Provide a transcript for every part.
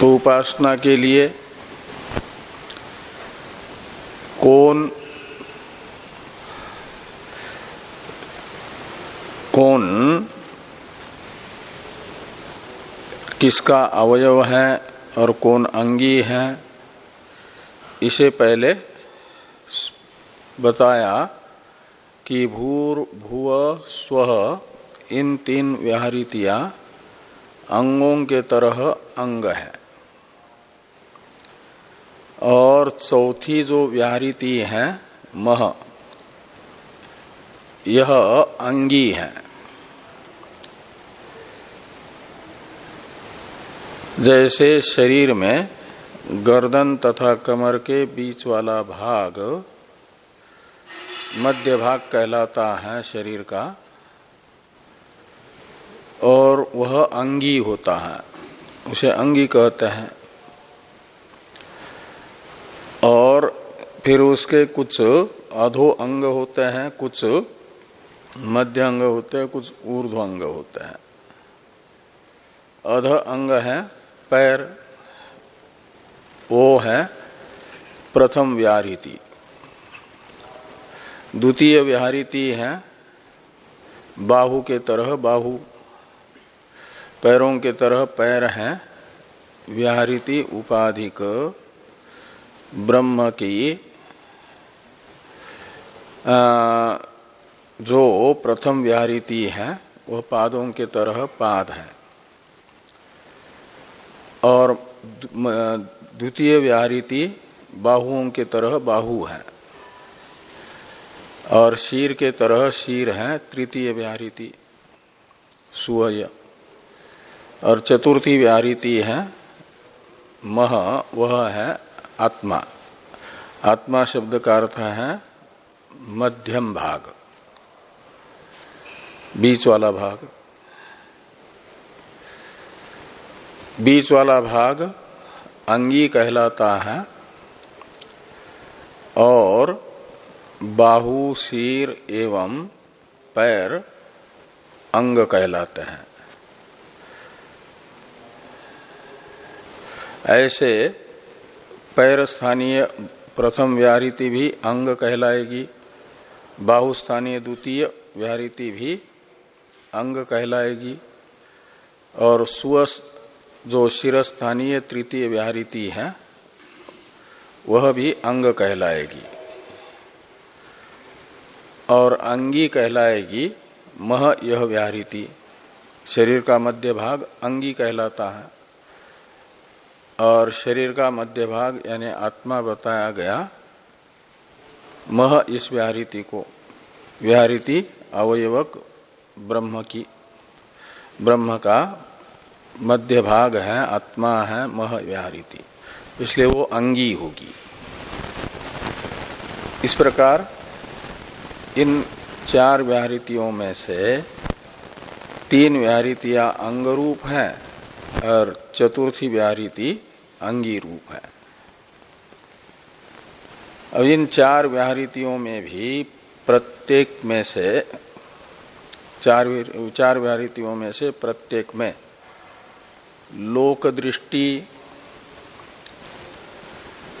तो उपासना के लिए कौन कौन किसका अवयव है और कौन अंगी है, इसे पहले बताया कि भूर, भुव, स्व, इन तीन व्याहृतियाँ अंगों के तरह अंग है। और चौथी जो व्याहृति है, मह, यह अंगी है। जैसे शरीर में गर्दन तथा कमर के बीच वाला भाग मध्य भाग कहलाता है शरीर का, और वह अंगी होता है। उसे अंगी कहते हैं। और फिर उसके कुछ अधो अंग होते हैं, कुछ मध्य अंग होते हैं, कुछ ऊर्ध्व अंग होते हैं। अध अंग है, पैर वो है, प्रथम व्याहृति। द्वितीय व्याहृति है, बाहु के तरह बाहु, पैरों के तरह पैर हैं, व्याहृति उपाधिक। ब्रह्म की जो प्रथम व्याहृति है, वह पादों के तरह पाद है। और द्वितीय व्याहृति बाहुओं के तरह बाहु है। और शीर के तरह शीर है, तृतीय व्याहृति सुय और चतुर्थी व्याहृति है, मह, वह है आत्मा। आत्मा शब्द का अर्थ है मध्यम भाग। बीच वाला भाग। बीच वाला भाग अंगी कहलाता है और बाहु, सिर एवं पैर अंग कहलाते हैं। ऐसे पैर स्थानीय प्रथम व्याहृति भी अंग कहलाएगी बाहु स्थानीय द्वितीय व्याहृति भी अंग कहलाएगी, और सुअस जो शिरस्थानीय तृतीय व्याहृति है, वह भी अंग कहलाएगी। और अंगी कहलाएगी, मह यह व्याहृति, शरीर का मध्य भाग अंगी कहलाता है। और शरीर का मध्य भाग यानी आत्मा बताया गया। मह इस व्याहृति को। व्याहृति अवयवक ब्रह्म की। ब्रह्म का मध्य भाग है, आत्मा है, मह व्याहृति। इसलिए वो अंगी होगी। इस प्रकार इन चार व्याहृतियों में से तीन व्याहृतियाँ अंग रूप है और चतुर्थी व्याहृति अंगी रूप है। अब इन चार व्याहृतियों में भी प्रत्येक में से चार चार व्याहृतियों में से प्रत्येक में लोक दृष्टि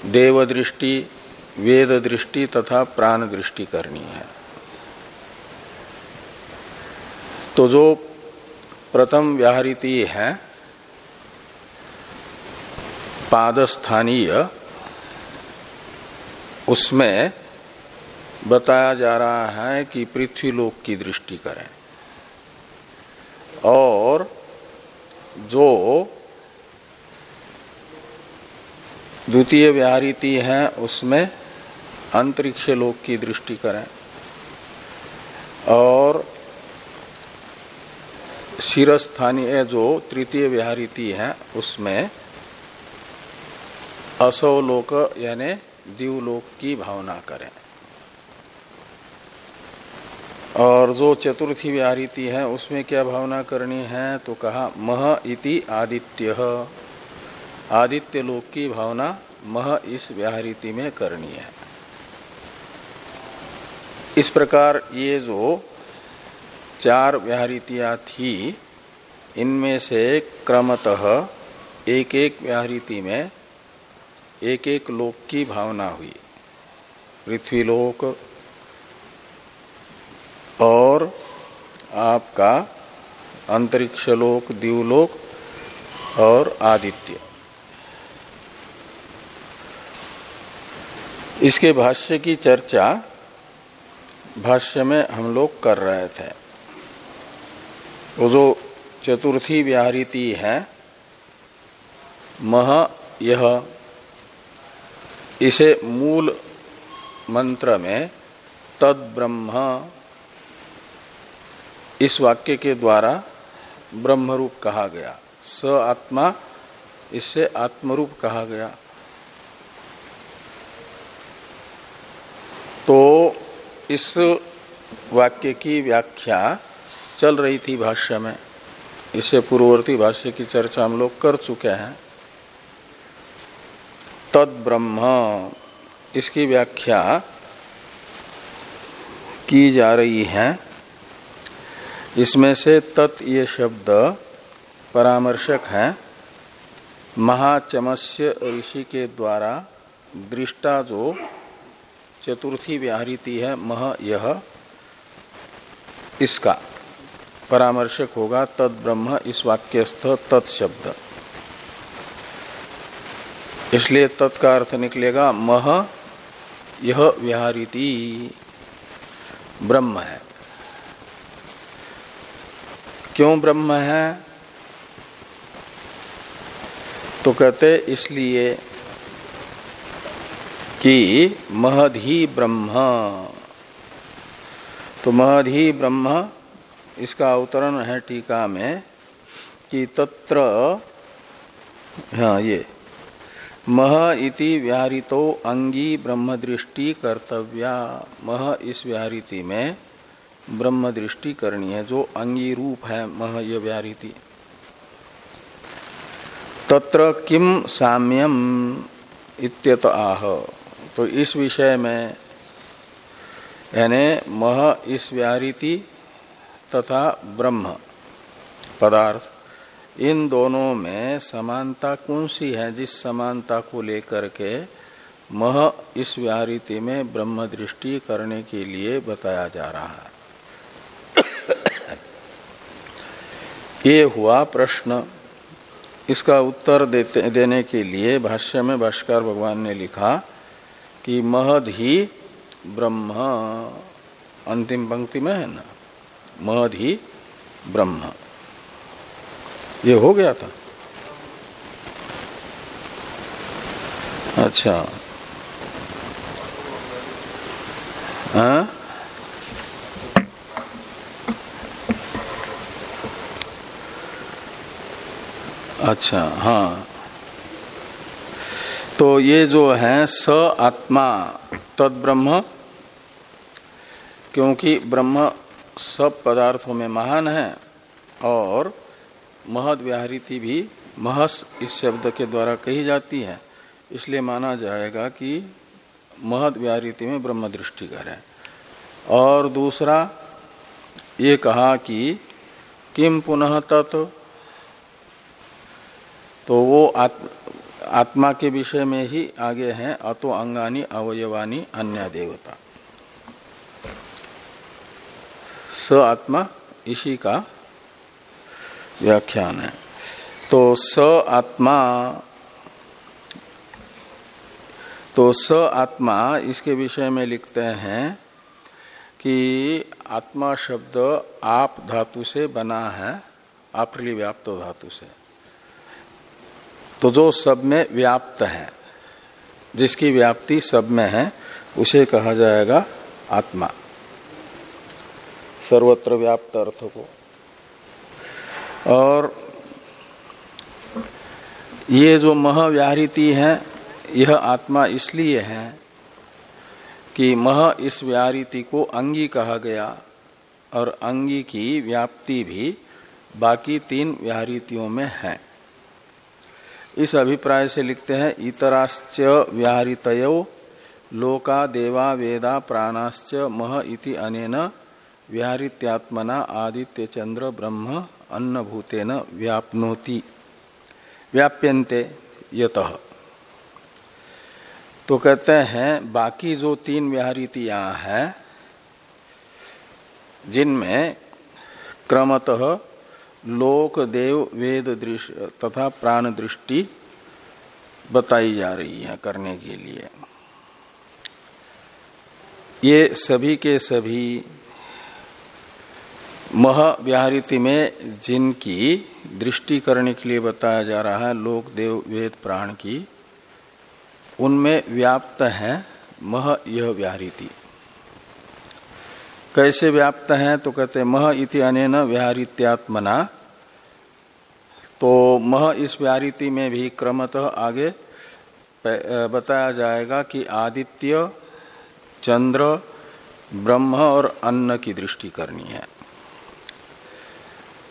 देव दृष्टि वेद दृष्टि तथा प्राण दृष्टि करनी है। तो जो प्रथम व्याहृति है पादस्थानीय, उसमें बताया जा रहा है कि पृथ्वी लोक की दृष्टि करें। और जो द्वितीय व्याहृति है, उसमें अंतरिक्ष लोक की दृष्टि करें। और शिरस्थानीय जो तृतीय व्याहृति है, उसमें असवलोक यानी दीवलोक की भावना करें। और जो चतुर्थी व्याहृति है, उसमें क्या भावना करनी है? तो कहा, मह इति आदित्य। आदित्य लोक की भावना मह इस व्याहृति में करनी है। इस प्रकार ये जो चार व्याहृतियाँ थी, इनमें से क्रमतः एक एक व्याहृति में एक एक लोक की भावना हुई। पृथ्वीलोक और आपका अंतरिक्ष लोक दिवलोक और आदित्य। इसके भाष्य की चर्चा भाष्य में हम लोग कर रहे थे। वो जो चतुर्थी व्याहृति है, मह यह इसे मूल मंत्र में तद ब्रह्म इस वाक्य के द्वारा ब्रह्मरूप कहा गया। स आत्मा इससे आत्मरूप कहा गया। तो इस वाक्य की व्याख्या चल रही थी भाष्य में। इससे पूर्ववर्ती भाष्य की चर्चा हम लोग कर चुके हैं। तद ब्रह्म इसकी व्याख्या की जा रही है। इसमें से तत् ये शब्द परामर्शक है। महाचमस्य ऋषि के द्वारा दृष्टा जो चतुर्थी व्याहृति है, मह यह इसका परामर्शक होगा तद ब्रह्म इस वाक्यस्थ तत्शब्द इसलिए तत्का अर्थ निकलेगा, मह, यह व्याहृति ब्रह्म है। क्यों ब्रह्म है? तो कहते इसलिए कि महधि ब्रह्म। तो महधि ब्रह्म, इसका अवतरण है टीका में कि तत्र हाँ ये मह इति व्याहृतो अंगी ब्रह्म दृष्टि कर्तव्या। मह इस व्याहृति में ब्रह्म दृष्टि करनी है, जो अंगी रूप है, मह ये व्याहृति। तत्र किम साम्यम इत्यत आह। तो इस विषय में, यानी मह इस व्याहृति तथा ब्रह्म पदार्थ। इन दोनों में समानता कौन सी है जिस समानता को लेकर के मह इस व्याहृति में ब्रह्म दृष्टि करने के लिए बताया जा रहा है? ये हुआ प्रश्न। इसका उत्तर देते, देने के लिए भाष्य में भाष्कर भगवान ने लिखा कि महद ही ब्रह्म। अंतिम पंक्ति में है ना? महद ही ब्रह्म। ये हो गया था। अच्छा। हाँ? अच्छा हाँ। तो ये जो है स आत्मा तद ब्रह्म क्योंकि ब्रह्म सब पदार्थों में महान है, और महद व्याहृति भी महस इस शब्द के द्वारा कही जाती है। इसलिए माना जाएगा कि महद व्याहृति में ब्रह्म दृष्टिकर है। और दूसरा ये कहा कि किम पुनः तत्व तो वो आत्म आत्मा के विषय में ही आगे हैं, अतो अंगानी अवयवानी अन्य देवता। स आत्मा इसी का व्याख्यान है। तो स आत्मा तो स आत्मा, इसके विषय में लिखते हैं कि आत्मा शब्द आप धातु से बना है आप्रली व्याप्त धातु से। तो जो सब में व्याप्त है, जिसकी व्याप्ति सब में है, उसे कहा जाएगा आत्मा। सर्वत्र व्याप्त अर्थ को और ये जो महव्याहृति है, यह आत्मा इसलिए है कि मह इस व्याहृति को अंगी कहा गया और अंगी की व्याप्ति भी बाकी तीन व्याहृतियों में है। इस अभिप्राय से लिखते हैं, इतराश्च व्याहृत लोका देवा वेदा प्राणाश्च मह इति अनेन व्याहृत्यात्मना आदित्य चंद्र ब्रह्म अन्न भूतेन व्यापनोति व्याप्यंते यत। तो कहते हैं, बाकी जो तीन व्याहृतियाँ हैं, जिनमें क्रमतः लोक, देव, वेद दृश्य तथा प्राण दृष्टि बताई जा रही है करने के लिए। ये सभी के सभी महाव्याहृति में जिनकी दृष्टि करने के लिए बताया जा रहा है, लोक, देव, वेद, प्राण की, उनमें व्याप्त है मह यह व्याहृति कैसे व्याप्त है? तो कहते मह इति अनेन व्याहृत्यात्मना। तो मह इस व्याहृति में भी क्रमतः आगे बताया जाएगा कि आदित्य, चंद्र, ब्रह्म और अन्न की दृष्टि करनी है।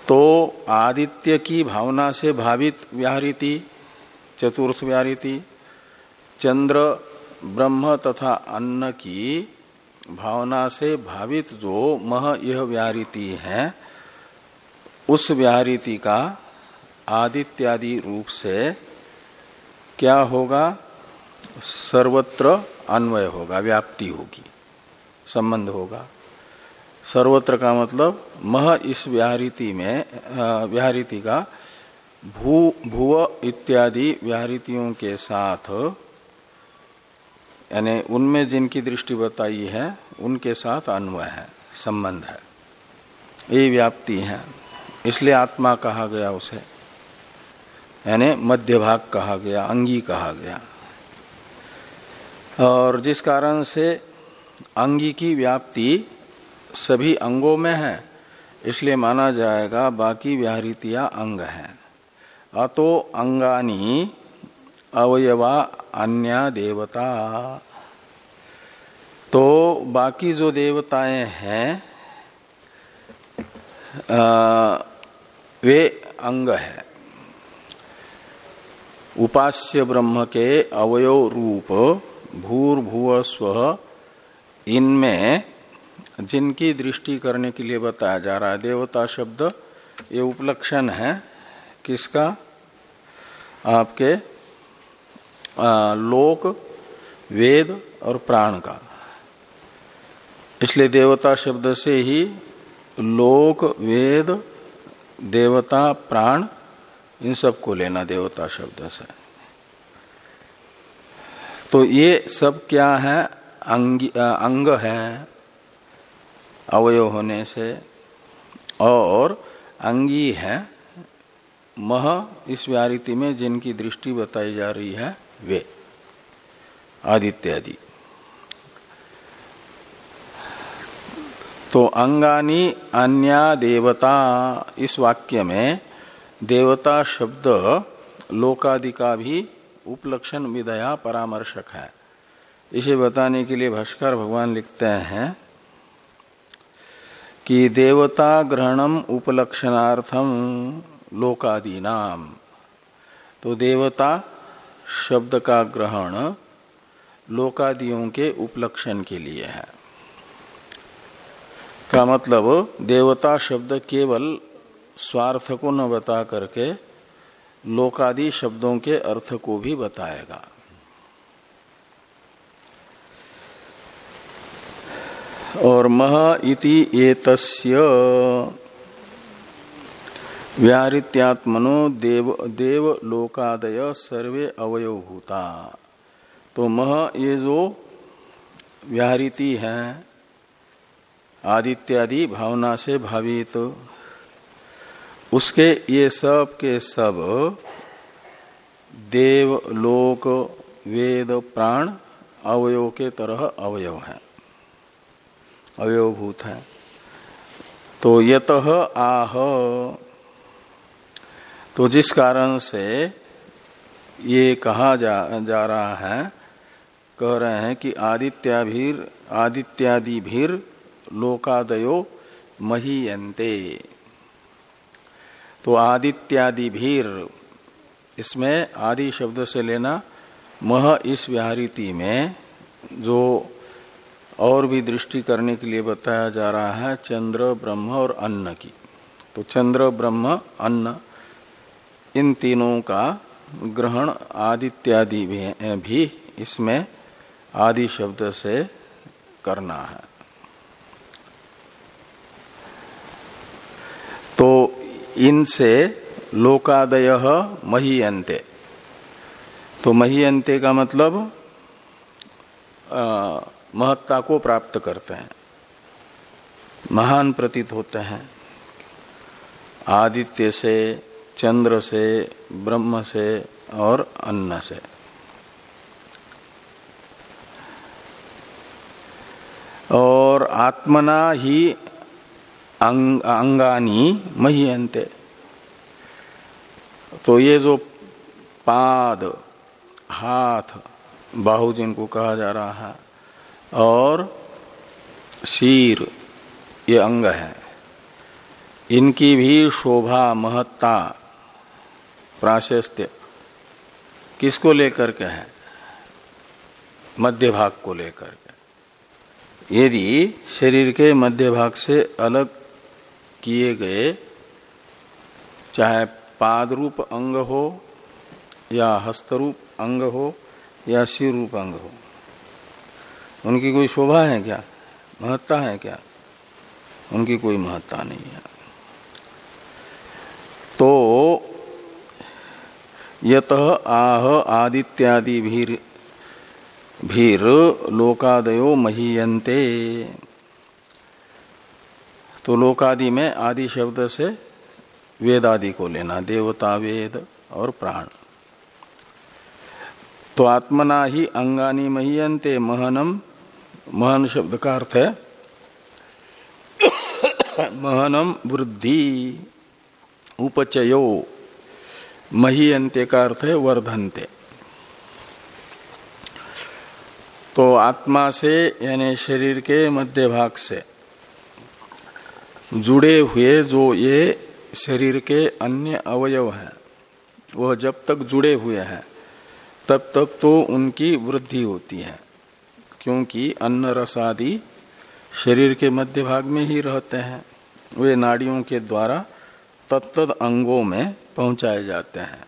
तो आदित्य की भावना से भावित व्याहृति, चतुर्थ व्याहृति, चंद्र, ब्रह्म तथा अन्न की भावना से भावित जो मह यह व्याहृति है, उस व्याहृति का आदित्यादि रूप से क्या होगा? सर्वत्र अन्वय होगा, व्याप्ति होगी, संबंध होगा। सर्वत्र का मतलब मह इस व्याहृति में व्याहृति का, भू, भुव इत्यादि व्याहृतियों के साथ, यानी उनमें जिनकी दृष्टि बताई है, उनके साथ अन्वय है, संबंध है। ये व्याप्ति है, इसलिए आत्मा कहा गया उसे। यानी मध्य भाग कहा गया, अंगी कहा गया। और जिस कारण से अंगी की व्याप्ति सभी अंगों में है, इसलिए माना जाएगा बाकी व्याहृतियाँ अंग है। अतो अंगानी अवयवा अन्य देवता। तो बाकी जो देवताएँ हैं वे अंग है। उपास्य ब्रह्म के अवयव रूप भूर्भुव स्व इनमें जिनकी दृष्टि करने के लिए बताया जा रहा है देवता शब्द ये उपलक्षण है। किसका? आपके आ, लोक वेद और प्राण का। इसलिए देवता शब्द से ही लोक वेद देवता प्राण इन सबको लेना देवता शब्द से। तो ये सब क्या है? अंग, अंग है। अवयव होने से, और अंगी है, मह इस व्यारिति में जिनकी दृष्टि बताई जा रही है, वे। आदित्य आदि तो अंगानी अन्या देवता, इस वाक्य में देवता शब्द लोकादि का भी उपलक्षण विधया परामर्शक है। इसे बताने के लिए भाष्कर भगवान लिखते हैं कि देवता ग्रहणम उपलक्षणार्थम लोकादि नाम तो देवता शब्द का ग्रहण लोकादियों के उपलक्षण के लिए है। का मतलब देवता शब्द केवल स्वार्थ को न बता करके लोकादि शब्दों के अर्थ को भी बताएगा। और मह इति एतस्य। व्याहृत्यात्मनो देव देव लोकादय सर्वे अवयवभूता। तो मह ये जो व्याहृति है, आदित्यादि भावना से भावित तो उसके ये सब के सब देव लोक वेद, प्राण, अवयव के तरह अवयव है। अवयवभूत है। तो यत आह। तो जिस कारण से ये कहा जा, जा रहा है कह रहे हैं कि आदित्याभीर आदित्यादि भीर लोकादयो महीयंते तो आदित्यादि भीर इसमें आदि शब्द से लेना मह इस व्याहृति में जो और भी दृष्टि करने के लिए बताया जा रहा है चंद्र ब्रह्म और अन्न की। तो चंद्र ब्रह्म अन्न इन तीनों का ग्रहण आदित्यादि भी, भी इसमें आदि शब्द से करना है। तो इनसे लोकादय महीयंते तो महीयंते का मतलब महत्ता को प्राप्त करते हैं। महान प्रतीत होते हैं। आदित्य से चंद्र से ब्रह्म से और अन्न से। और आत्मना ही अंग, अंगानी महीयंते तो ये जो पाद हाथ बाहु जिनको कहा जा रहा है और शीर ये अंग है। इनकी भी शोभा महत्ता प्राशस्त्य किसको लेकर के है? मध्य भाग को लेकर के। यदि शरीर के मध्य भाग से अलग किए गए, चाहे पाद रूप अंग हो या हस्तरूप अंग हो या सिर रूप अंग हो उनकी कोई शोभा है क्या? महत्ता है क्या? उनकी कोई महत्ता नहीं है। तो यत आह आदित्यादि भीर भीर लोकादयो महीयंते तो लोकादि में आदि शब्द से वेद आदि को लेना, देवता, वेद और प्राण। तो आत्मना ही अंगानी महीयंते महनम महन शब्द का अर्थ है महनम वृद्धि उपचयो। मही अंत्य का अर्थ है वर्धनते। तो आत्मा से, यानी शरीर के मध्य भाग से, जुड़े हुए जो ये शरीर के अन्य अवयव हैं, वह जब तक जुड़े हुए हैं, तब तक तो उनकी वृद्धि होती है। क्योंकि अन्न रस आदि शरीर के मध्य भाग में ही रहते हैं। वे नाड़ियों के द्वारा तत्त अंगों में पहुँचाए जाते हैं।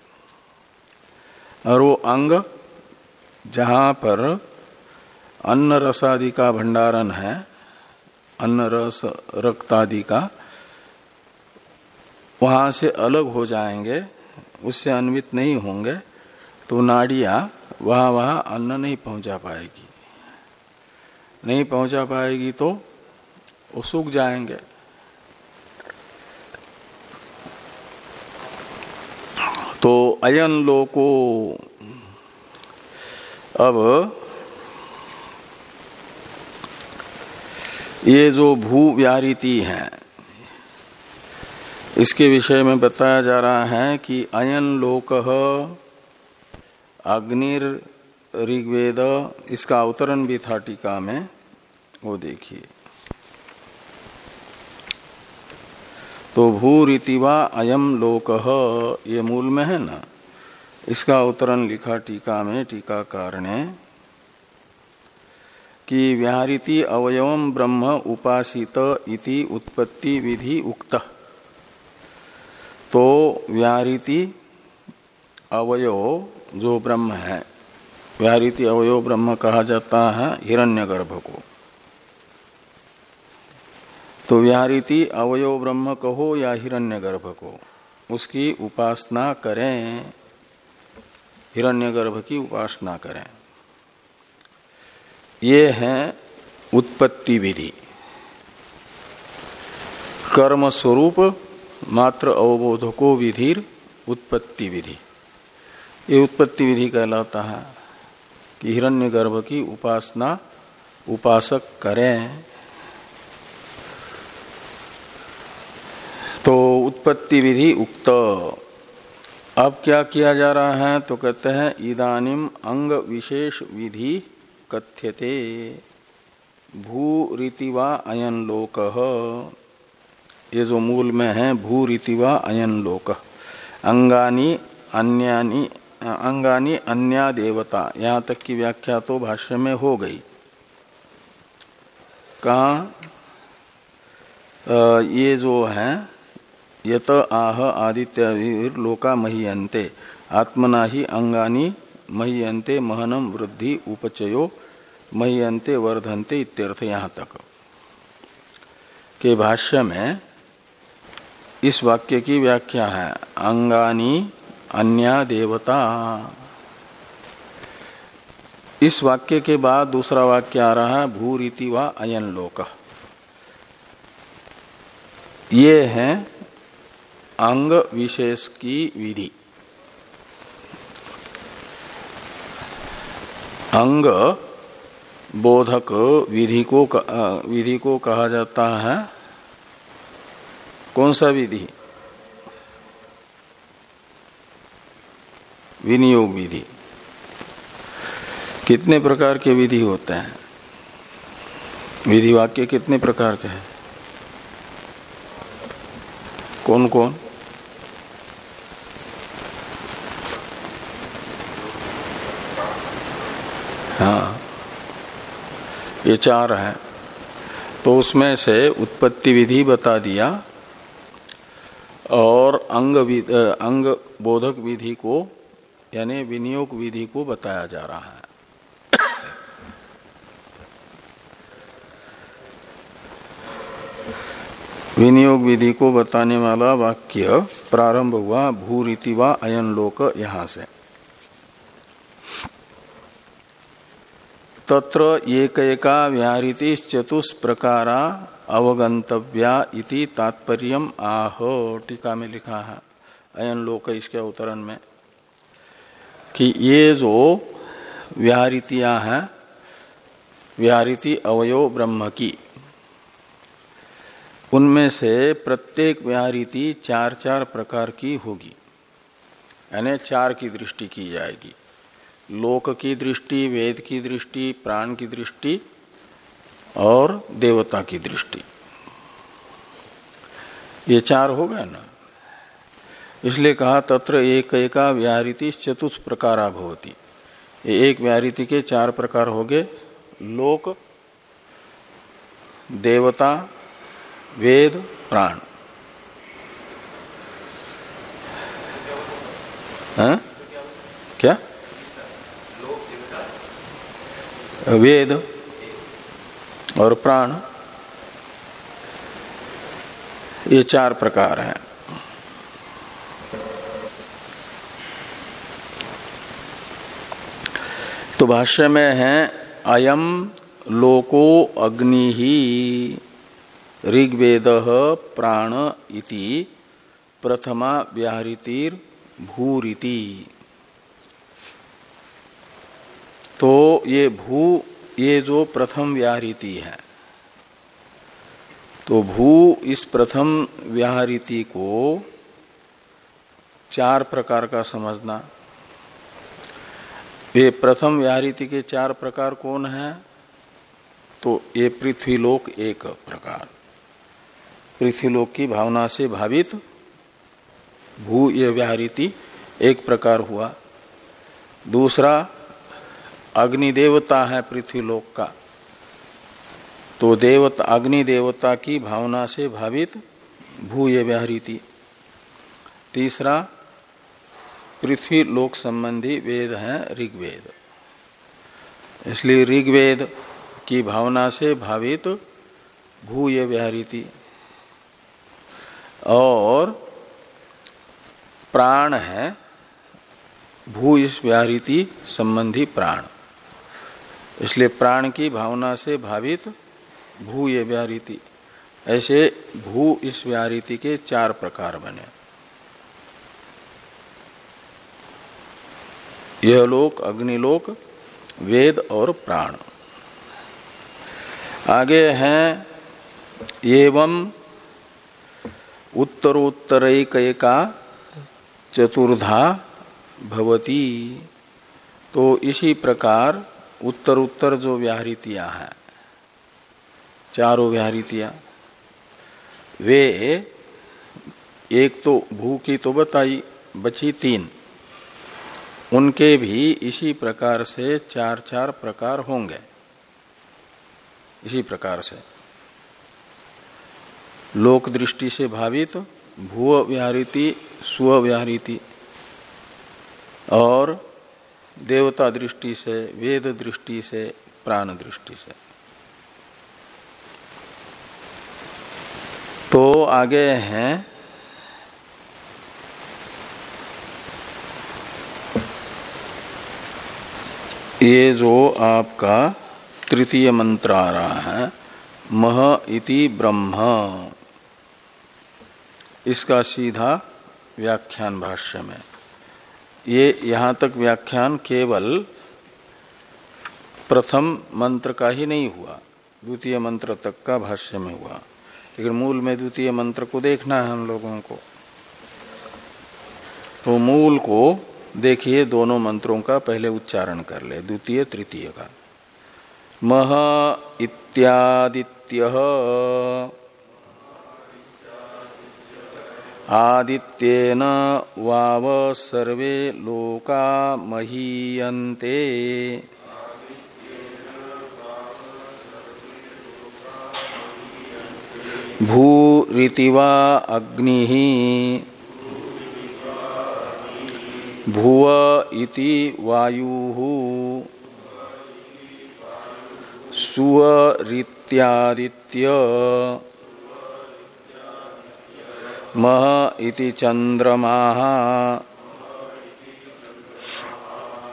और वो अंग जहाँ पर अन्न रस आदि का भंडारण है, अन्न रस, रक्त आदि का, वहाँ से अलग हो जाएँगे, उससे अन्वित नहीं होंगे तो नाड़िया वहाँ वहाँ अन्न नहीं पहुँचा पाएगी। नहीं पहुँचा पाएगी तो वो सूख जाएँगे। तो अयन लोको, अब ये जो भू व्यारिति है, इसके विषय में बताया जा रहा है कि अयन लोक अग्निर ऋग्वेद, इसका अवतरण भी था टीका में, वो देखिए। तो भू भूरितिवा अयम लोक, ये मूल में है ना? इसका अवतरण लिखा टीका में टीकाकार ने कि व्याहृति अवयव ब्रह्म उपासित इति उत्पत्ति विधि उक्त। तो व्याहृति अवयव जो ब्रह्म है व्याहृति अवयव ब्रह्म कहा जाता है, हिरण्यगर्भ को। तो व्याहृति अवयव ब्रह्म कहो या हिरण्यगर्भ को, उसकी उपासना करें। हिरण्यगर्भ की उपासना करें। ये है उत्पत्ति विधि। कर्म स्वरूप मात्र अवबोधको विधिर उत्पत्ति विधि। ये उत्पत्ति विधि कहलाता है। कि हिरण्यगर्भ की उपासना उपासक करें। तो उत्पत्ति विधि उक्त। अब क्या किया जा रहा है? तो कहते हैं, इदानिम अंग विशेष विधि कथ्यते। भू रीतिवा अयन लोक। ये जो मूल में है, भू रीतिवा अयन लोक। अंगानी, अन्यानी अंगानी अन्या देवता, यहाँ तक की व्याख्या तो भाष्य में हो गई। कहा ये जो है, यत आह आदित्य लोका महीयंते आत्मना ही अंगानी महीयंते महनम वृद्धि उपचयो महीयंते वर्धनते इत्यर्थ यहाँ तक। के भाष्य में इस वाक्य की व्याख्या है, अंगानी अन्या देवता। इस वाक्य के बाद दूसरा वाक्य आ रहा है, भूरीति व अयन लोक। ये है अंग विशेष की विधि। अंग बोधक विधि को विधि को कहा जाता है। कौन सा विधि? विनियोग विधि कितने प्रकार के विधि होते हैं? विधि वाक्य कितने प्रकार के हैं? कौन कौन हाँ। ये चार है। तो उसमें से उत्पत्ति विधि बता दिया और अंग अंग बोधक विधि को यानी विनियोग विधि को बताया जा रहा है। विनियोग विधि को बताने वाला वाक्य प्रारंभ हुआ, भूरीति व अयन लोक यहाँ से। तत्र एक एका व्याहृति चतुष्प्रकारा अवगंतव्या इति तात्पर्य आह, टीका में लिखा है। अयन लोक इसके अवतरण में। कि ये जो व्याहृतियाँ हैं, व्याहृति अवयो ब्रह्म की, उनमें से प्रत्येक व्याहृति चार चार प्रकार की होगी। यानी चार की दृष्टि की जाएगी। लोक की दृष्टि, वेद की दृष्टि, प्राण की दृष्टि और देवता की दृष्टि। ये चार हो गए ना? इसलिए कहा तत्र एक एका व्याहृति चतुष प्रकार भवती। एक व्याहृति के चार प्रकार हो गए। लोक, देवता, वेद, प्राण। है? क्या? वेद और प्राण। ये चार प्रकार हैं। तो भाष्य में है, अयम लोको अग्नि ही, ऋग्वेद प्राण इति, प्रथमा व्याहृतिर भूरिति। तो ये भू, ये जो प्रथम व्याहृति है तो भू इस प्रथम व्याहृति को चार प्रकार का समझना। ये प्रथम व्याहृति के चार प्रकार कौन है? तो ये पृथ्वीलोक एक प्रकार। पृथ्वीलोक की भावना से भावित भू ये व्याहृति एक प्रकार हुआ। दूसरा अग्नि देवता है पृथ्वीलोक का। तो देवता अग्नि देवता की भावना से भावित भूय व्याहृति। तीसरा पृथ्वी लोक संबंधी वेद है ऋग्वेद। इसलिए ऋग्वेद की भावना से भावित भूय व्याहृति और प्राण है भू इस व्याहृति संबंधी प्राण। इसलिए प्राण की भावना से भावित भू ये व्याहृति ऐसे भू इस व्याहृति के चार प्रकार बने। यह लोक, अग्निलोक, वेद और प्राण। आगे हैं, एवं उत्तरोत्तर का चतुर्धा भवती। तो इसी प्रकार उत्तर उत्तर जो व्याहृतियाँ हैं, चारों व्याहृतियाँ, वे, एक तो भू की तो बताई, बची तीन। उनके भी इसी प्रकार से चार चार प्रकार होंगे। इसी प्रकार से। लोक दृष्टि से भावित, भूव व्याहृति स्व और देवता दृष्टि से, वेद दृष्टि से, प्राण दृष्टि से। तो आगे हैं ये जो आपका तृतीय मंत्र आ रहा है, मह इति ब्रह्म। इसका सीधा व्याख्यान भाष्य में। ये यहाँ तक व्याख्यान केवल प्रथम मंत्र का ही नहीं हुआ, द्वितीय मंत्र तक का भाष्य में हुआ। लेकिन मूल में द्वितीय मंत्र को देखना है हम लोगों को। तो मूल को देखिए दोनों मंत्रों का पहले उच्चारण कर ले, द्वितीय, तृतीय का। मह इत्यादित्य। आदित्येन वाव सर्वे लोका महीयन्ते। भूरिति वा अग्नि। भुव इति वायु। सुवरित्यादित्य मह इति चंद्रमा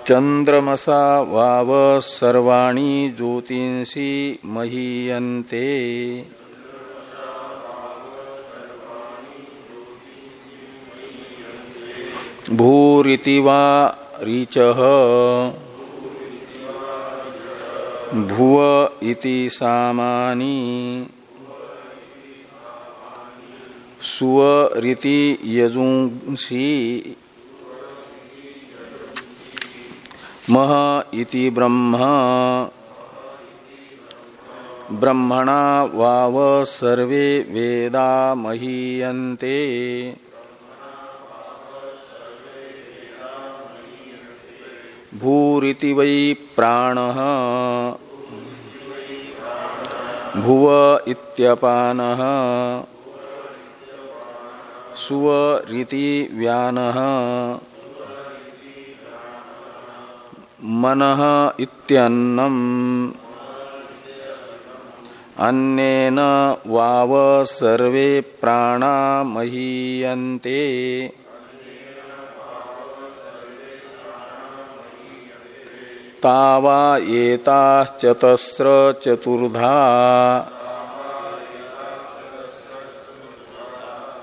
चंद्रमसा वाव सर्वाणी ज्योतिषी महीयन्ते। भूरिति वा रीच भुव इति सामानी। सुवरिति यजुंसी। मह इति ब्रह्म। ब्रह्मणा वाव सर्वे वेदा महीयन्ते। भूरिति वै प्राण। भुव इत्यपान। सुवरिति व्यान। मन इत्यन्नम। अन्नेन वाव सर्वे प्राणा महीयन्ते। तावा चतस्र चतुर्धा।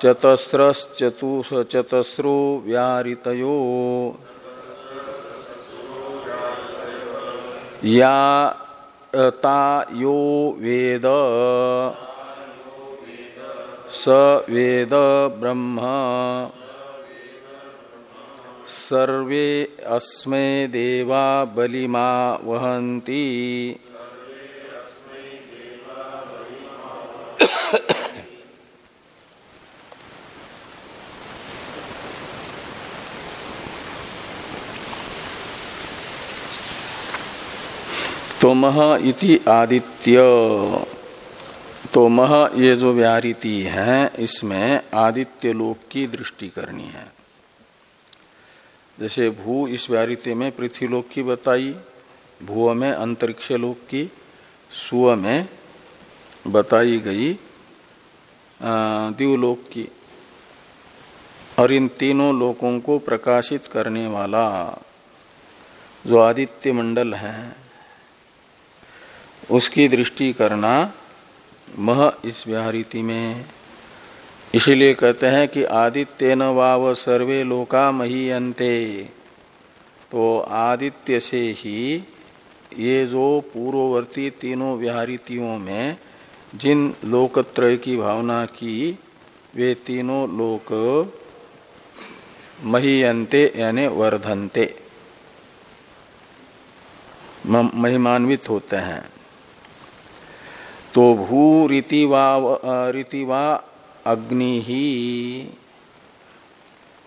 चतस्रश्चतुष चतस्रो व्यारितयो। या ता यो वेद। स वेद ब्रह्म। सर्वे अस्मे देवा बलिमा वहंती तो मह इति आदित्य। तो मह ये जो व्यारिति है, इसमें आदित्य लोक की दृष्टि करनी है। जैसे भू इस व्यारित्य में पृथ्वीलोक की बताई भू में अंतरिक्ष लोक की, स्व में बताई गई दिवलोक की। और इन तीनों लोकों को प्रकाशित करने वाला जो आदित्य मंडल है, उसकी दृष्टि करना मह इस व्याहरीति में इसीलिए कहते हैं कि आदित्य न वाव सर्वे लोका महीयंते तो आदित्य से ही ये जो पूर्ववर्ती तीनों विहारितियों में जिन लोकत्रय की भावना की, वे तीनों लोक महीयंते यानी वर्धनते। महिमान्वित होते हैं। तो भू रीति वा रीति वा अग्नि ही।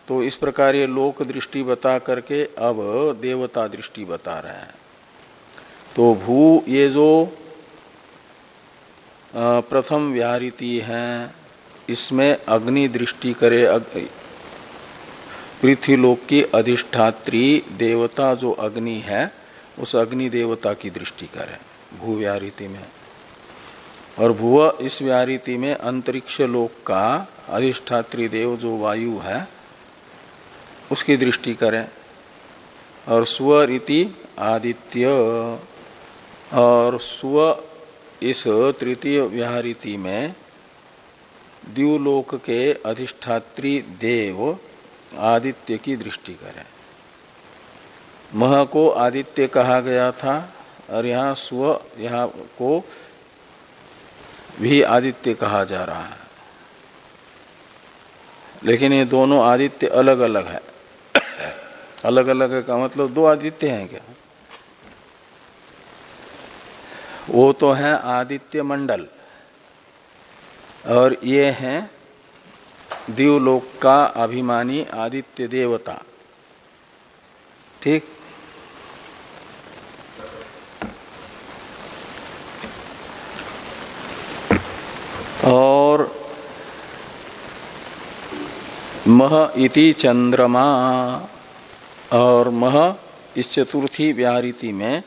तो इस प्रकार ये लोक दृष्टि बता करके अब देवता दृष्टि बता रहे हैं। तो भू ये जो प्रथम व्याहृति है, इसमें अग्नि दृष्टि करे पृथ्वीलोक की अधिष्ठात्री देवता जो अग्नि है, उस अग्नि देवता की दृष्टि करे, भू व्याहृति में। और भुव इस व्याहृति में अंतरिक्ष लोक का अधिष्ठात्री देव जो वायु है, उसकी दृष्टि करें। और स्वरिति आदित्य, और स्व इस तृतीय व्याहृति में द्यूलोक के अधिष्ठात्री देव आदित्य की दृष्टि करें। मह को आदित्य कहा गया था, और यहाँ स्व, यहाँ को भी आदित्य कहा जा रहा है। लेकिन ये दोनों आदित्य अलग अलग है। अलग अलग है का मतलब दो आदित्य हैं क्या? वो तो है आदित्य मंडल और ये हैं दिवलोक का अभिमानी आदित्य देवता। ठीक? और मह इति चंद्रमा और मह इस चतुर्थी व्याहृति में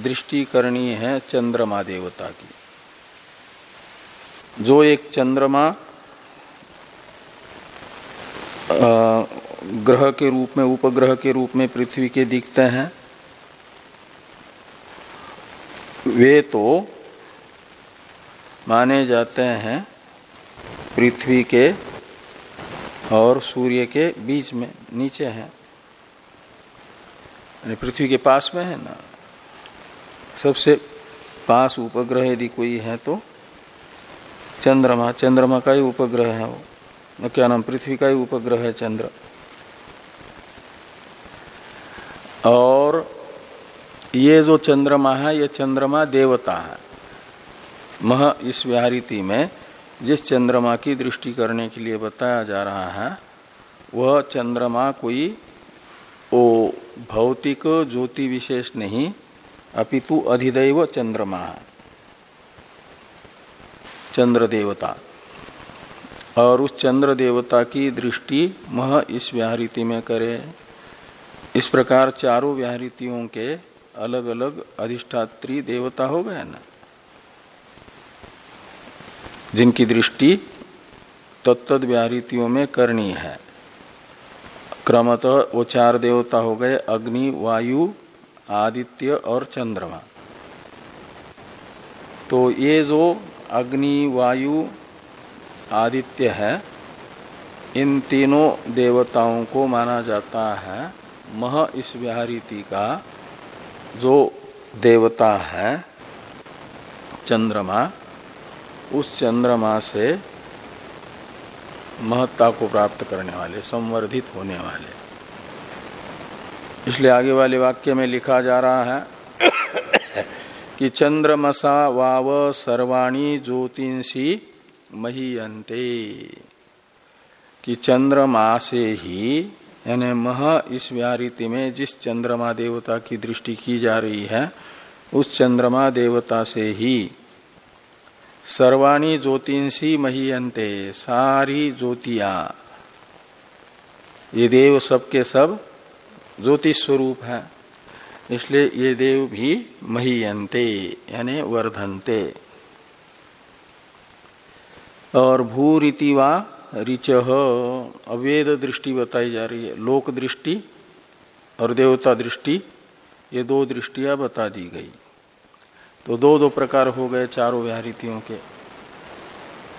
दृष्टि करनी है चंद्रमा देवता की। जो एक चंद्रमा ग्रह के रूप में, उपग्रह के रूप में पृथ्वी के दिखते हैं, वे तो माने जाते हैं पृथ्वी के और सूर्य के बीच में, नीचे हैं। पृथ्वी के पास में है ना। सबसे पास उपग्रह यदि कोई है तो चंद्रमा चंद्रमा का ही उपग्रह है वो। क्या नाम, पृथ्वी का ही उपग्रह है चंद्र। और ये जो चंद्रमा है, ये चंद्रमा देवता है। मह इस व्याहृति में जिस चंद्रमा की दृष्टि करने के लिए बताया जा रहा है, वह चंद्रमा कोई ओ भौतिक ज्योति विशेष नहीं, अपितु अधिदैव चंद्रमा है। चंद्र देवता और उस चंद्र देवता की दृष्टि मह इस व्याहृति में करे। इस प्रकार चारों व्याहृतियों के अलग अलग अधिष्ठात्री देवता हो गए ना। जिनकी दृष्टि तत्त व्याहृतियों में करनी है। क्रमतः वो चार देवता हो गए, अग्नि, वायु, आदित्य और चंद्रमा। तो ये जो अग्नि, वायु, आदित्य है, इन तीनों देवताओं को माना जाता है, मह इस व्याहरीति का जो देवता है, चंद्रमा उस चंद्रमा से महत्ता को प्राप्त करने वाले, संवर्धित होने वाले। इसलिए आगे वाले वाक्य में लिखा जा रहा है कि चंद्रमसा वाव सर्वाणी ज्योतिषी महीयंते कि चंद्रमा से ही, यानी मह इस व्यारिति में जिस चंद्रमा देवता की दृष्टि की जा रही है, उस चंद्रमा देवता से ही सर्वाणी ज्योतिषी महीयंते सारी ज्योतिया। ये देव सबके सब ज्योतिष स्वरूप है। इसलिए ये देव भी महीयंते यानी वर्धनते। और भूरिति वा ऋच, अवेद दृष्टि बताई जा रही है। लोक दृष्टि और देवता दृष्टि, ये दो दृष्टिया बता दी गई। तो दो दो प्रकार हो गए चारों व्याहृतियों के।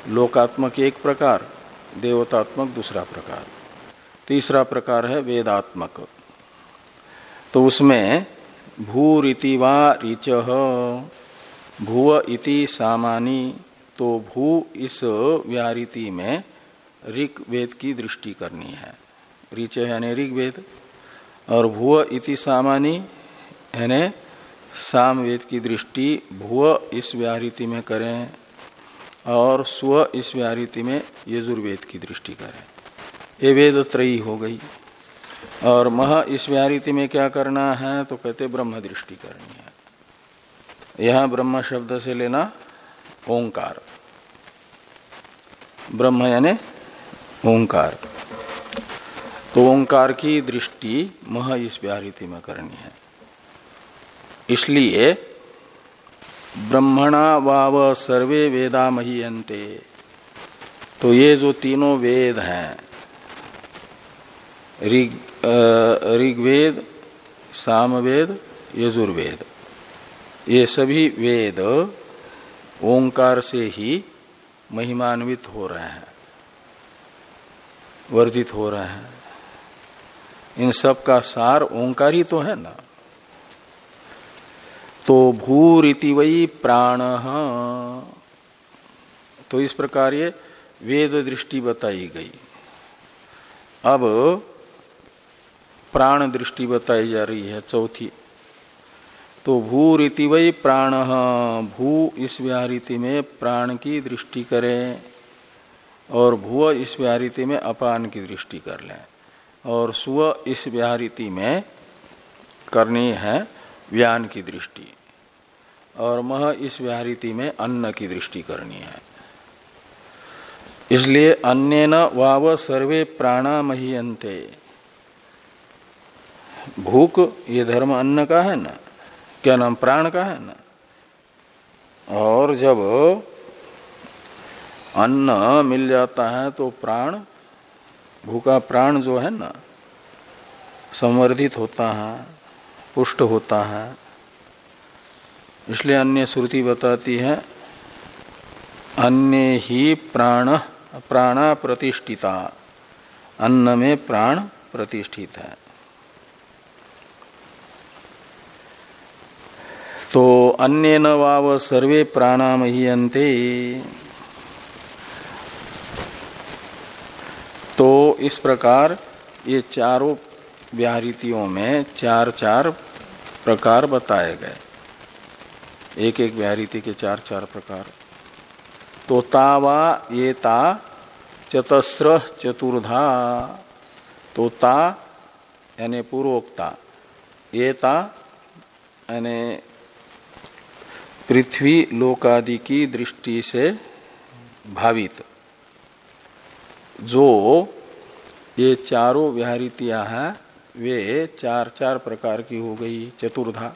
लोकात्मक एक प्रकार, देवतात्मक दूसरा प्रकार। तीसरा प्रकार है वेदात्मक। तो उसमें भूरिति वा ऋच, भूव इति सामानी तो भू इस व्याहृति में ऋग वेद की दृष्टि करनी है। ऋच यानी ऋग्वेद, और भूव इति सामानी, यानी साम वेद की दृष्टि भूव इस व्याहृति में करें और स्व इस व्याहृति में यजुर्वेद की दृष्टि करें। ये वेद त्रयी हो गई। और मह इस व्याहृति में क्या करना है तो कहते ब्रह्म दृष्टि करनी है। यह ब्रह्म शब्द से लेना ओंकार। ब्रह्म यानी ओंकार। तो ओंकार की दृष्टि मह इस व्याहृति में करनी है। इसलिए ब्रह्मणा वाव सर्वे वेदा महीयंते तो ये जो तीनों वेद हैं ऋग्वेद, सामवेद, यजुर्वेद, ये सभी वेद ओंकार से ही महिमान्वित हो रहे हैं वर्धित हो रहे हैं। इन सब का सार ओंकार ही तो है ना। तो भूरिति वही प्राण। तो इस प्रकार ये वेद दृष्टि बताई गई। अब प्राण दृष्टि बताई जा रही है, चौथी। तो भू रीति वही प्राण, भू इस व्याहरीति में प्राण की दृष्टि करें और भू इस व्याहरीति में अपान की दृष्टि कर लें। और स्व इस व्याहरीति में करनी है व्यान की दृष्टि। और मह इस व्याहरीति में अन्न की दृष्टि करनी है। इसलिए अन्य न वाव सर्वे प्राणा महीयंते भूख ये धर्म अन्न का है ना? क्या नाम प्राण का है ना? और जब अन्न मिल जाता है तो प्राण, भूखा प्राण जो है ना, संवर्धित होता है। पुष्ट होता है। इसलिए अन्य श्रुति बताती है, अन्य ही प्राण, प्राणा प्रतिष्ठिता। अन्न में प्राण प्रतिष्ठित है। तो अन्य न वाव सर्वे प्राणामहीयते तो इस प्रकार ये चारों व्याहृतियों में चार चार प्रकार बताए गए। एक एक व्याहृति के चार चार प्रकार। तो तावा ये ता चतस्र चतुर्धा। तो ता यानी पूर्वोक्ता। ये ता यानी पृथ्वी लोकादि की दृष्टि से भावित। जो ये चारों व्याहृतियाँ हैं वे चार चार प्रकार की हो गई, चतुर्धा।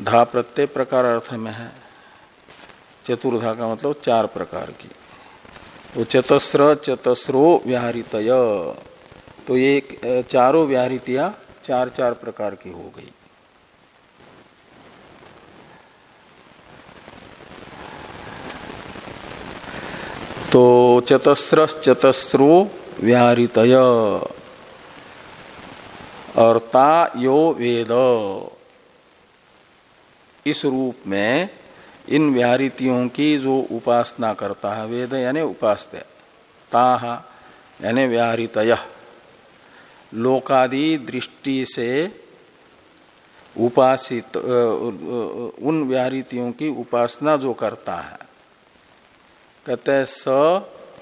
धा प्रत्यय प्रकार अर्थ में है। चतुर्धा का मतलब चार प्रकार की। तो चतस्र, चतस्रो व्याहृत तो ये चारों व्याहृतियाँ चार चार प्रकार की हो गई। तो चतस्र, चतस्रो व्याहृत और ता यो वेद। इस रूप में इन व्याहृतियों की जो उपासना करता है, वेद यानी उपास्य ताह यानी व्याहृत लोकादि दृष्टि से उपासित उन व्याहृतियों की उपासना जो करता है। कहते स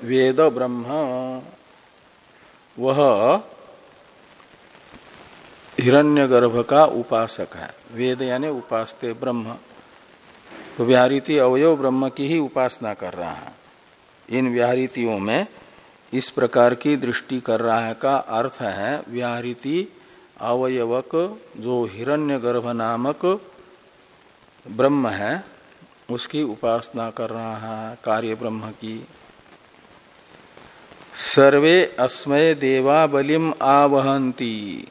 वेद ब्रह्म। वह हिरण्यगर्भ का उपासक है। वेद यानी उपासते ब्रह्म। तो व्याहृति अवयव ब्रह्म की ही उपासना कर रहा है। इन व्याहृतियों में इस प्रकार की दृष्टि कर रहा है का अर्थ है व्याहृति अवयवक जो हिरण्यगर्भ नामक ब्रह्म है, उसकी उपासना कर रहा है कार्य ब्रह्म की। सर्वे अस्मय देवा बलिम आवहंती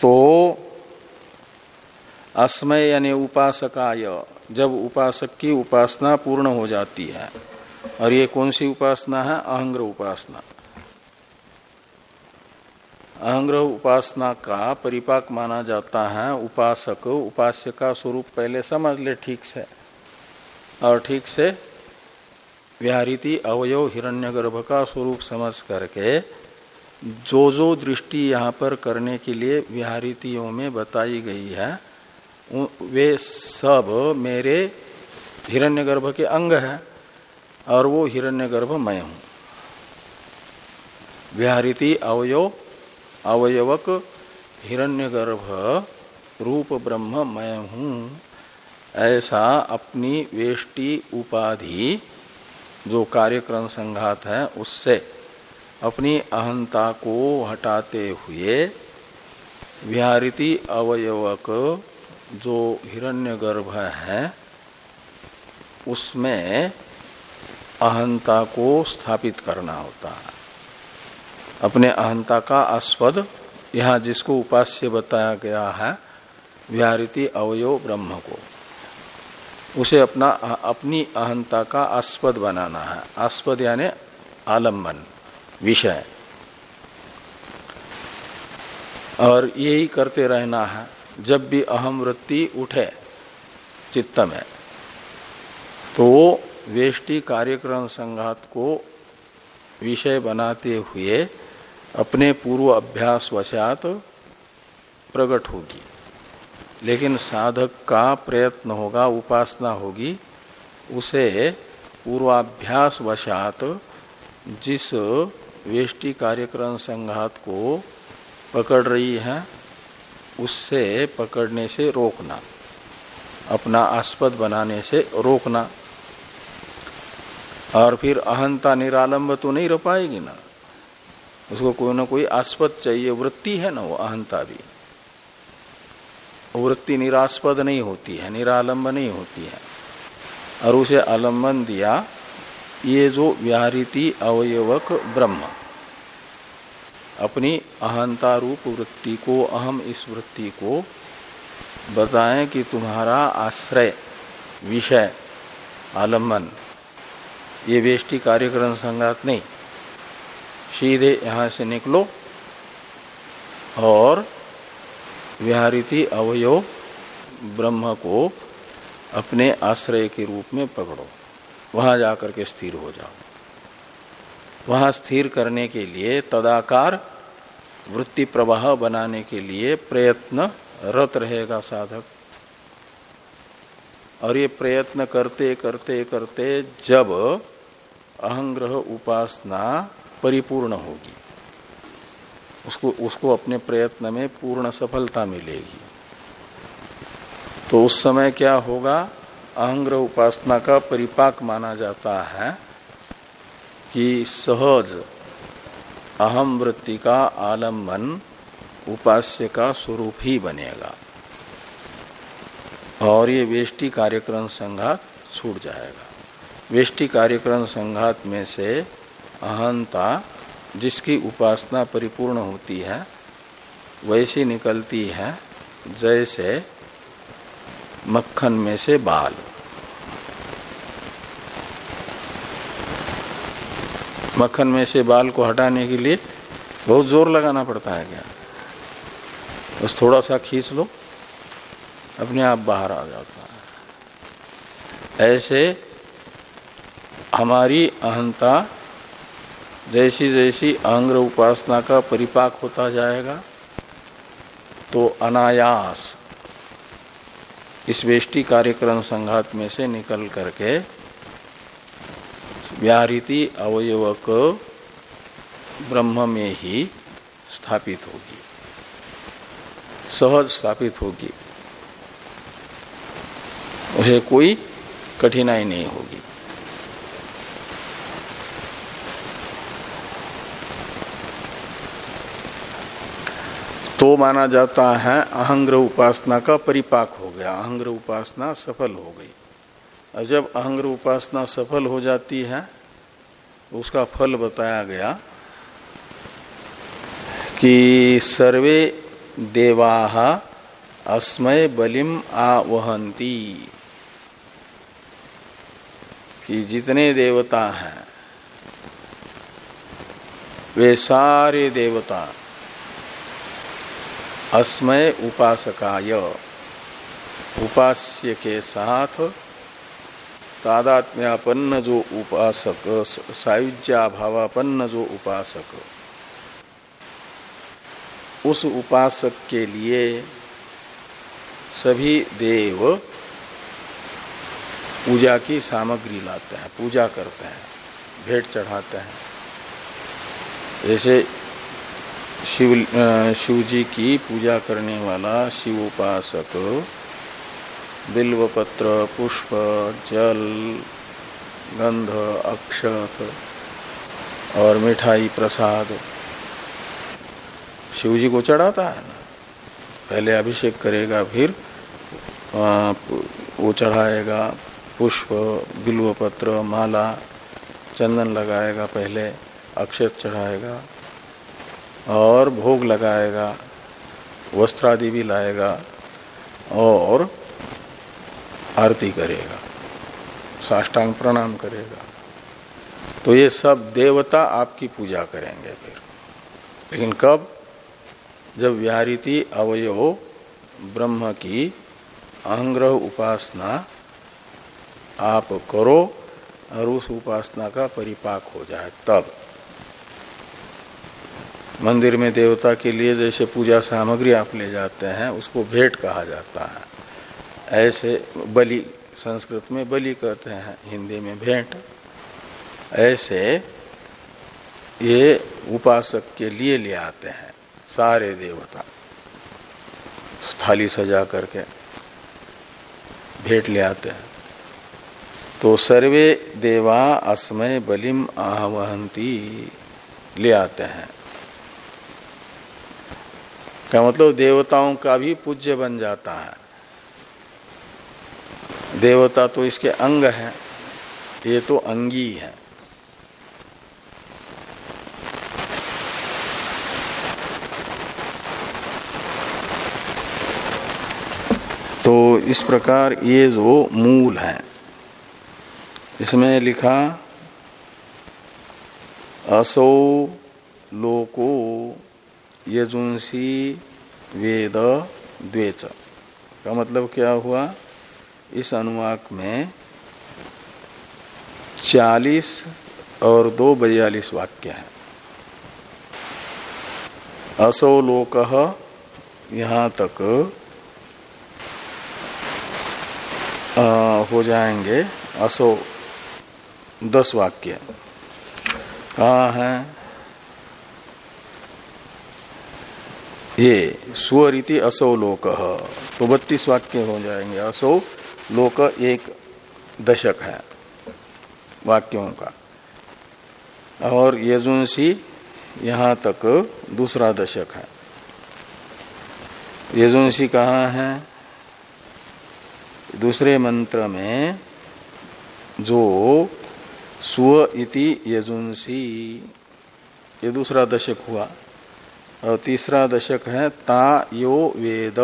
तो अस्मय यानी उपासकाय, जब उपासक की उपासना पूर्ण हो जाती है। और ये कौन सी उपासना है? अहंग्र उपासना। अहंग्रह उपासना का परिपाक माना जाता है, उपासक, उपास्य का स्वरूप पहले समझ ले, ठीक से। और ठीक से, व्याहृति अवयव हिरण्यगर्भ का स्वरूप समझ करके जो जो दृष्टि यहाँ पर करने के लिए विहारितियों में बताई गई है वे सब मेरे हिरण्यगर्भ के अंग हैं और वो हिरण्यगर्भ मैं हूँ। विहारिति अवयव, अवयवक हिरण्यगर्भ रूप ब्रह्म मैं हूँ। ऐसा अपनी वेष्टि उपाधि जो कार्यक्रम संघात है, उससे अपनी अहंता को हटाते हुए विहारिति अवयवक जो हिरण्यगर्भ है, उसमें अहंता को स्थापित करना होता है। अपने अहंता का आस्पद यहाँ जिसको उपास्य बताया गया है व्याहृति अवयव ब्रह्म को, उसे अपना, अपनी अहंता का आस्पद बनाना है। आस्पद यानी आलंबन विषय और यही करते रहना है, जब भी अहम वृत्ति उठे चित्त में तो वेष्टि कार्यक्रम संघात को विषय बनाते हुए अपने पूर्व अभ्यास वशात प्रकट होगी। लेकिन साधक का प्रयत्न होगा, उपासना होगी, उसे पूर्वाभ्यास वशात जिस वेष्टि कार्यक्रम संघात को पकड़ रही है, उससे पकड़ने से रोकना, अपना आस्पद बनाने से रोकना। और फिर अहंता निरालंब तो नहीं रह पाएगी ना। उसको कोई ना कोई आस्पद चाहिए, वृत्ति है ना वो अहंता भी। वृत्ति निरास्पद नहीं होती है, निरालंब नहीं होती है। और उसे आलंबन दिया ये जो व्याहृति अवयवक ब्रह्म। अपनी अहंता रूप वृत्ति को, अहम इस वृत्ति को बताएँ कि तुम्हारा आश्रय, विषय, आलंबन, ये वेष्टि कार्यक्रम संगात नहीं। सीधे यहाँ से निकलो और विहारिति अवयव ब्रह्म को अपने आश्रय के रूप में पकड़ो। वहाँ जाकर के स्थिर हो जाओ। वहाँ स्थिर करने के लिए तदाकार वृत्ति प्रवाह बनाने के लिए प्रयत्न रत रहेगा साधक। और ये प्रयत्न करते करते करते जब अहंग्रह उपासना परिपूर्ण होगी, उसको उसको अपने प्रयत्न में पूर्ण सफलता मिलेगी। तो उस समय क्या होगा? अहंग्रह उपासना का परिपाक माना जाता है कि सहज अहम वृत्ति का आलंबन उपास्य का स्वरूप ही बनेगा और ये वेष्टि कार्यक्रम संघात छूट जाएगा। वेष्टि कार्यक्रम संघात में से अहंता जिसकी उपासना परिपूर्ण होती है, वैसी निकलती है जैसे मक्खन में से बाल। मक्खन में से बाल को हटाने के लिए बहुत ज़ोर लगाना पड़ता है क्या? बस थोड़ा सा खींच लो, अपने आप बाहर आ जाता है। ऐसे हमारी अहंता जैसी जैसी अंग्र उपासना का परिपाक होता जाएगा तो अनायास इस वेष्टि कार्यक्रम संघात में से निकल करके व्याहृति अवयवक ब्रह्म में ही स्थापित होगी। सहज स्थापित होगी। उसे कोई कठिनाई नहीं होगी। तो माना जाता है अहंग्र उपासना का परिपाक हो गया। अहंग्र उपासना सफल हो गई। जब अहंग्र उपासना सफल हो जाती है, उसका फल बताया गया कि सर्वे देवा अस्मय बलिम आवहंती कि जितने देवता हैं, वे सारे देवता अस्मय उपासकाय, उपास्य के साथ तादात्म्यापन्न जो उपासक सायुज्याभावापन्न जो उपासक। उस उपासक के लिए सभी देव पूजा की सामग्री लाते हैं, पूजा करते हैं, भेंट चढ़ाते हैं। जैसे शिव शिव जी की पूजा करने वाला शिव उपासक बिल्वपत्र, पुष्प, जल, गंध, अक्षत और मिठाई प्रसाद। शिव जी को चढ़ाता है ना? पहले अभिषेक करेगा, फिर वो चढ़ाएगा, पुष्प बिल्व पत्र माला, चंदन लगाएगा पहले, अक्षत चढ़ाएगा और भोग लगाएगा, वस्त्रादि भी लाएगा और आरती करेगा, साष्टांग प्रणाम करेगा। तो ये सब देवता आपकी पूजा करेंगे फिर। लेकिन कब? जब व्याहृति अवयव ब्रह्म की अहंग्रह उपासना आप करो और उस उपासना का परिपाक हो जाए, तब। मंदिर में देवता के लिए जैसे पूजा सामग्री आप ले जाते हैं, उसको भेंट कहा जाता है। ऐसे बलि, संस्कृत में बलि कहते हैं, हिंदी में भेंट। ऐसे ये उपासक के लिए ले आते हैं, सारे देवता। थाली सजा करके भेंट ले आते हैं। तो सर्वे देवा अस्मय बलिम आहवहंती ले आते हैं। क्या मतलब? देवताओं का भी पूज्य बन जाता है। देवता तो इसके अंग है, ये तो अंगी है। तो इस प्रकार ये जो मूल है। इसमें लिखा, असो लोको यजुंसी वेद द्वेच। का मतलब क्या हुआ? इस अनुवाक में चालीस और दो बयालीस वाक्य है। असो लोक यहाँ तक आ, हो जाएँगे। असो दस वाक्य। कहा है? ये स्वरीति असो लोक। तो बत्तीस वाक्य हो जाएँगे। असो लोक एक दशक है, वाक्यों का। और यजुंसी यहाँ तक दूसरा दशक है। यजुंसी कहाँ है? दूसरे मंत्र में, जो स्व इति यजुंसी ये दूसरा दशक हुआ। और तीसरा दशक है, ता यो वेद,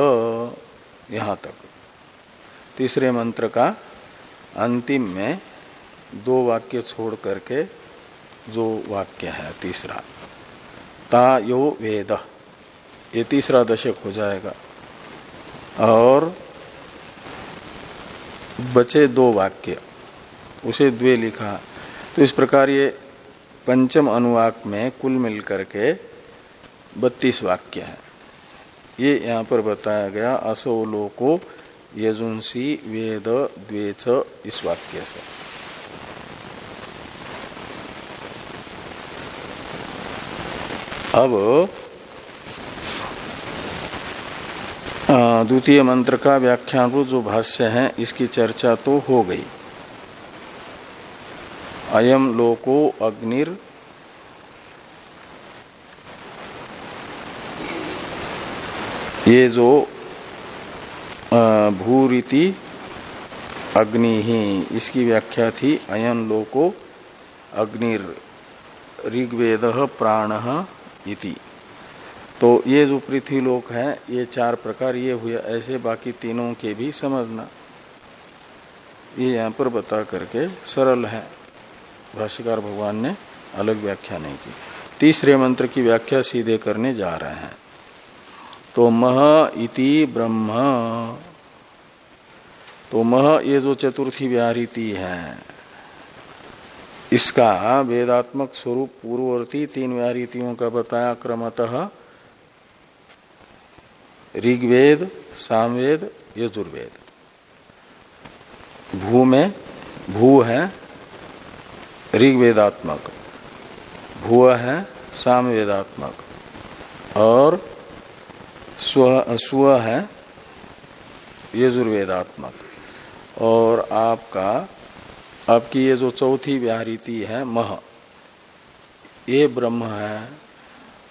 यहाँ तक। तीसरे मंत्र का अंतिम में दो वाक्य छोड़ करके जो वाक्य है तीसरा, ता यो वेद, ये तीसरा दशक हो जाएगा। और बचे दो वाक्य, उसे द्वे लिखा। तो इस प्रकार ये पंचम अनुवाक में कुल मिलकर के बत्तीस वाक्य है। ये यहाँ पर बताया गया, असो लोको यजुंसी वेद द्वेच इस वाक्य से अब द्वितीय मंत्र का व्याख्यान रूप जो भाष्य है, इसकी चर्चा तो हो गई। अयम लोको अग्निर ये जो भूरीति अग्नि। ही इसकी व्याख्या थी अयन लोको अग्निर ऋग्वेद प्राण इति। तो ये जो पृथ्वी लोक है, ये चार प्रकार ये हुए, ऐसे बाकी तीनों के भी समझना। ये यहाँ पर बता करके सरल है। भाष्यकार भगवान ने अलग व्याख्या नहीं की। तीसरे मंत्र की व्याख्या सीधे करने जा रहे हैं। तो मह इति ब्रह्म। तो मह ये जो चतुर्थी व्याहृति है, इसका वेदात्मक स्वरूप पूर्ववर्ती तीन व्याहृतियों का बताया क्रमतः ऋग्वेद, सामवेद, यजुर्वेद। भू में, भू है ऋग्वेदात्मक, भू है सामवेदात्मक, और स्व स्व है यजुर्वेदात्मक और आपका, आपकी ये जो चौथी व्याहृति है, मह, ये ब्रह्म है।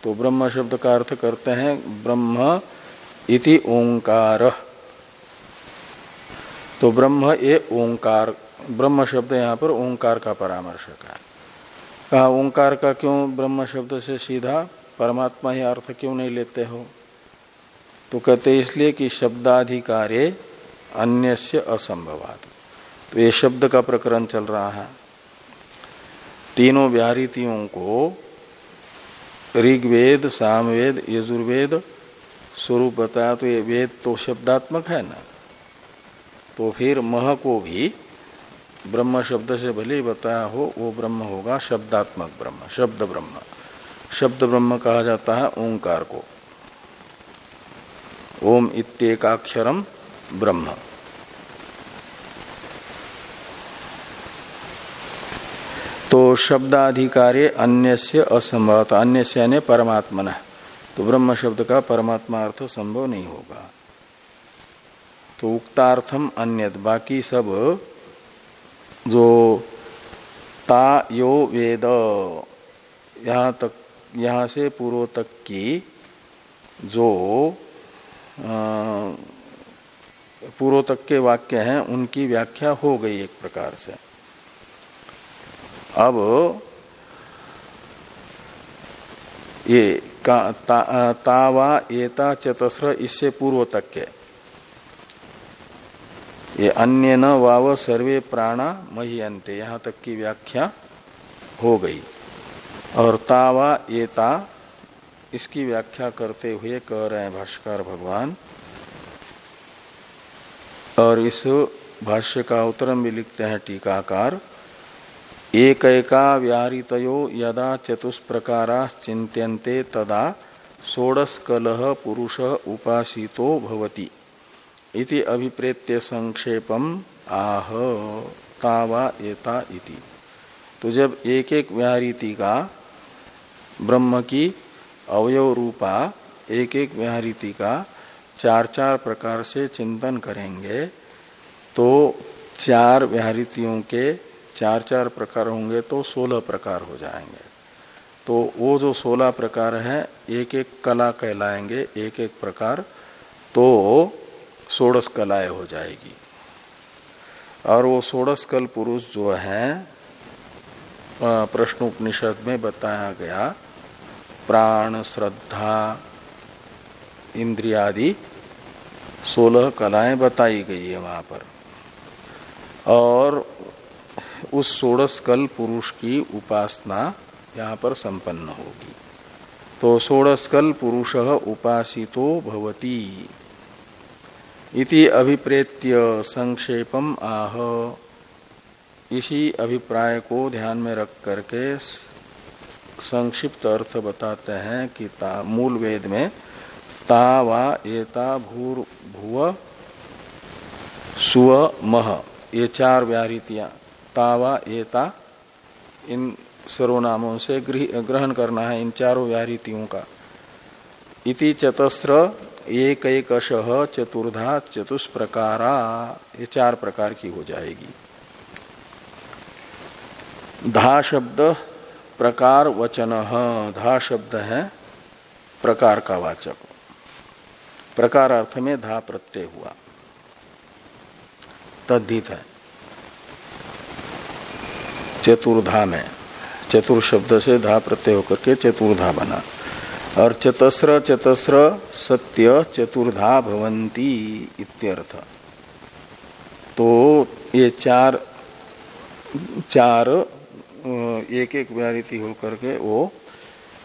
तो ब्रह्म शब्द का अर्थ करते हैं, ब्रह्म इति ओंकार। तो ब्रह्म ये ओंकार, ब्रह्म शब्द यहाँ पर ओंकार का परामर्शक है। कहा, ओंकार का क्यों ब्रह्म शब्द से सीधा? परमात्मा ही अर्थ क्यों नहीं लेते हो? तो कहते इसलिए कि शब्दाधिकारे अन्य से असंभवाद तो ये शब्द का प्रकरण चल रहा है। तीनों व्याहृतियों को ऋग्वेद, सामवेद, यजुर्वेद स्वरूप बताया तो ये वेद तो शब्दात्मक है ना? तो फिर मह को भी ब्रह्म शब्द से भले ही बताया हो, वो ब्रह्म होगा शब्दात्मक ब्रह्म, शब्द ब्रह्म। शब्द ब्रह्म कहा जाता है ओंकार को। ओम इत्येकाक्षरम ब्रह्म। तो शब्दाधिकारे अन्य से असंभव अन्य से अन्य परमात्मन। तो ब्रह्म शब्द का परमात्मा अर्थ संभव नहीं होगा। तो उक्तार्थम अन्य बाकी सब जो ता, यो, वेद, यहाँ तक, यहाँ से पूर्व तक की जो पूर्व तक के वाक्य हैं उनकी व्याख्या हो गई एक प्रकार से। अब ये का ता, तावा एता चतस्र इससे पूर्व तक के। ये अन्य न वाव सर्वे प्राणा मह्यंते यहाँ तक की व्याख्या हो गई। और तावा एता इसकी व्याख्या करते हुए कह रहे हैं भाष्कर भगवान। और इस भाष्य का उत्तरम भी लिखते हैं टीकाकार। एक व्याहृतयो यदा चतुष्प्रकारा चिंत्यन्ते तदा षोडस्कल पुरुष उपासितो भवति इति अभिप्रेत्य संक्षेपम आह तावा एता इति। तो जब एक एक व्याहृति का ब्रह्म की अवयव रूपा एक एक व्याहृति का चार चार प्रकार से चिंतन करेंगे तो चार व्याहृतियों के चार चार प्रकार होंगे तो सोलह प्रकार हो जाएँगे। तो वो जो सोलह प्रकार है एक एक कला कहलाएँगे एक एक प्रकार तो सोडस कलाएँ हो जाएगी। और वो सोडस कल पुरुष जो है प्रश्न उपनिषद में बताया गया प्राण श्रद्धा इंद्रियादि, सोलह कलाएँ बताई गई है वहाँ पर। और उस सोड़स कल पुरुष की उपासना यहाँ पर संपन्न होगी। तो सोड़स कल पुरुष उपासितो भवती। इति अभिप्रेत्य संक्षेपम आह। इसी अभिप्राय को ध्यान में रख करके संक्षिप्त अर्थ बताते हैं कि ता, मूल वेद में, ता, वा, एता, भूर, भुव, सुव, मह, ये चार व्याहृतियाँ तावा एता, इन सर्वनामों से ग्रहण करना है इन चारों व्याहृतियों का। इति चतस्र एक एक चतुर्धा, चतुष्प्रकारा, ये चार प्रकार की हो जाएगी। धा शब्द प्रकार वचन धा शब्द है, प्रकार का वाचक। प्रकार अर्थ में धा प्रत्यय हुआ। तद्धित है। चतुर्धा में, चतुर शब्द से धा प्रत्यय होकर के चतुर्धा बना। और चतस्र चतस्र, सत्य, चतुर्धा भवंती इत्यर्थ। तो ये चार चार एक एक व्यारिति होकर के वो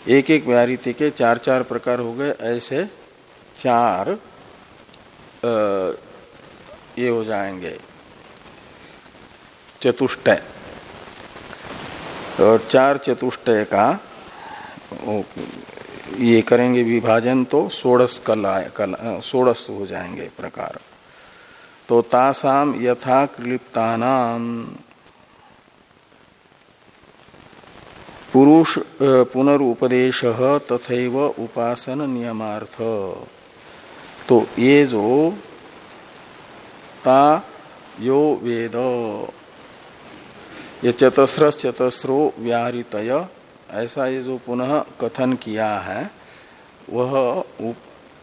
एक एक व्यारिति के चार चार प्रकार हो गए, ऐसे चार ये हो जाएँगे। चतुष्टय और चार चतुष्टय का ये करेंगे विभाजन तो सोड़स कला कला सोड़स हो जाएँगे प्रकार। तो तासाम यथा क्लिप्तानाम। पुरुष पुनरुपदेश तथैव उपासन नियमार्थ तो ये जो ता, यो, वेद, ये चतस्र चतस्रो व्याहृत ऐसा ये जो पुनः कथन किया है, वह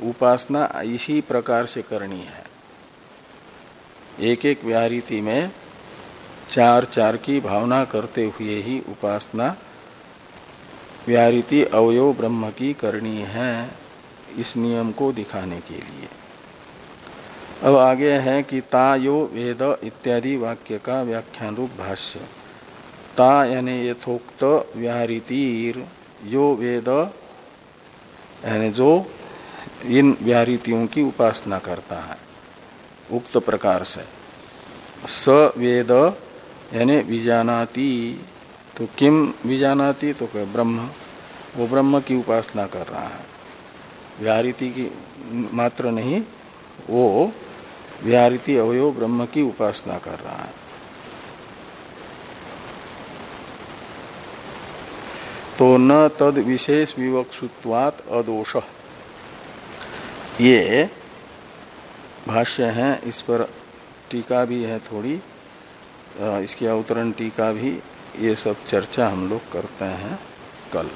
उपासना इसी प्रकार से करनी है। एक एक व्याहृति में चार चार की भावना करते हुए ही उपासना व्याहृति अवयव ब्रह्म की करनी है इस नियम को दिखाने के लिए। अब आगे है कि ता, यो, वेद इत्यादि वाक्य का व्याख्यान रूप भाष्य। ता यानी यथोक्त व्याहृतिर यो, वेद, यानी जो इन व्याहृतियों की उपासना करता है। उक्त प्रकार से। स, वेद, यानी विजानाती तो किम विजानाती तो कह, ब्रह्म। वो ब्रह्म की उपासना कर रहा है। व्याहृति की मात्र नहीं, वो व्याहृति अवयव ब्रह्म की उपासना कर रहा है। तो न तद विशेष विवक्षुत्वात अदोष। ये भाष्य है, इस पर टीका भी है थोड़ी इसकी अवतरण टीका भी ये सब चर्चा हम लोग करते हैं कल।